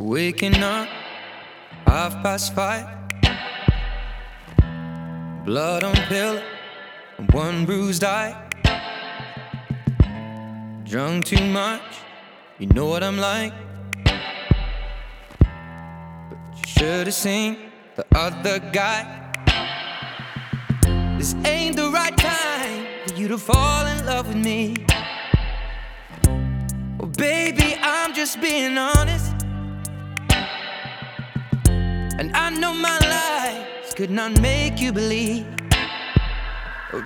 Waking up, half past five. Blood on pillow, one bruised eye. Drunk too much, you know what I'm like. But you should've seen the other guy. This ain't the right time for you to fall in love with me. Well, baby, I'm just being honest. And I know my lies could not make you believe.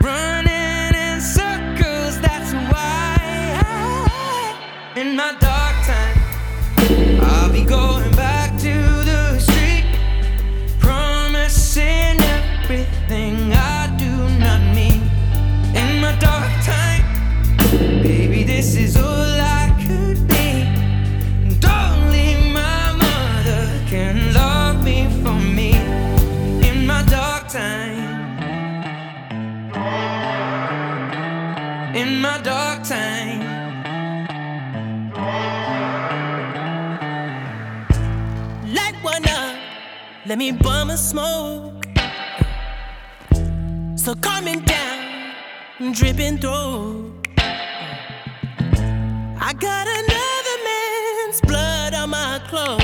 Running in circles, that's why in my dark time, I'll be going back to the street, promising everything let me bum a smoke. So coming down, dripping through. I got another man's blood on my clothes,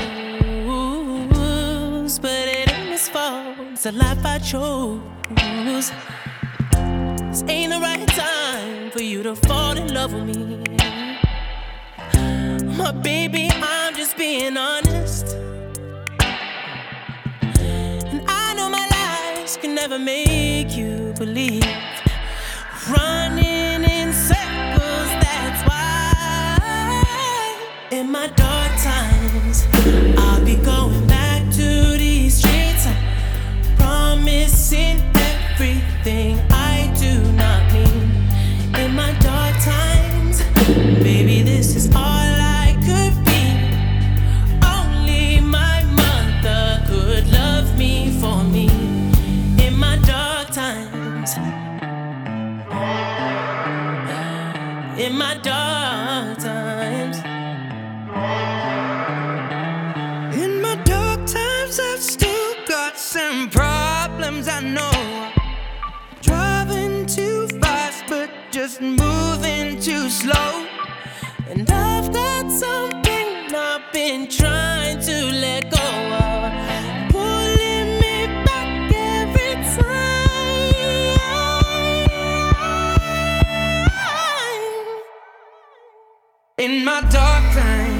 but it ain't his fault. It's the life I chose. This ain't the right time for you to fall in love with me. My baby, I'm just being honest. Never make you believe. Running In my dark times. In my dark times, I've still got some problems. I know. Driving too fast, but just moving too slow. And I've got something I've been trying In my dark time,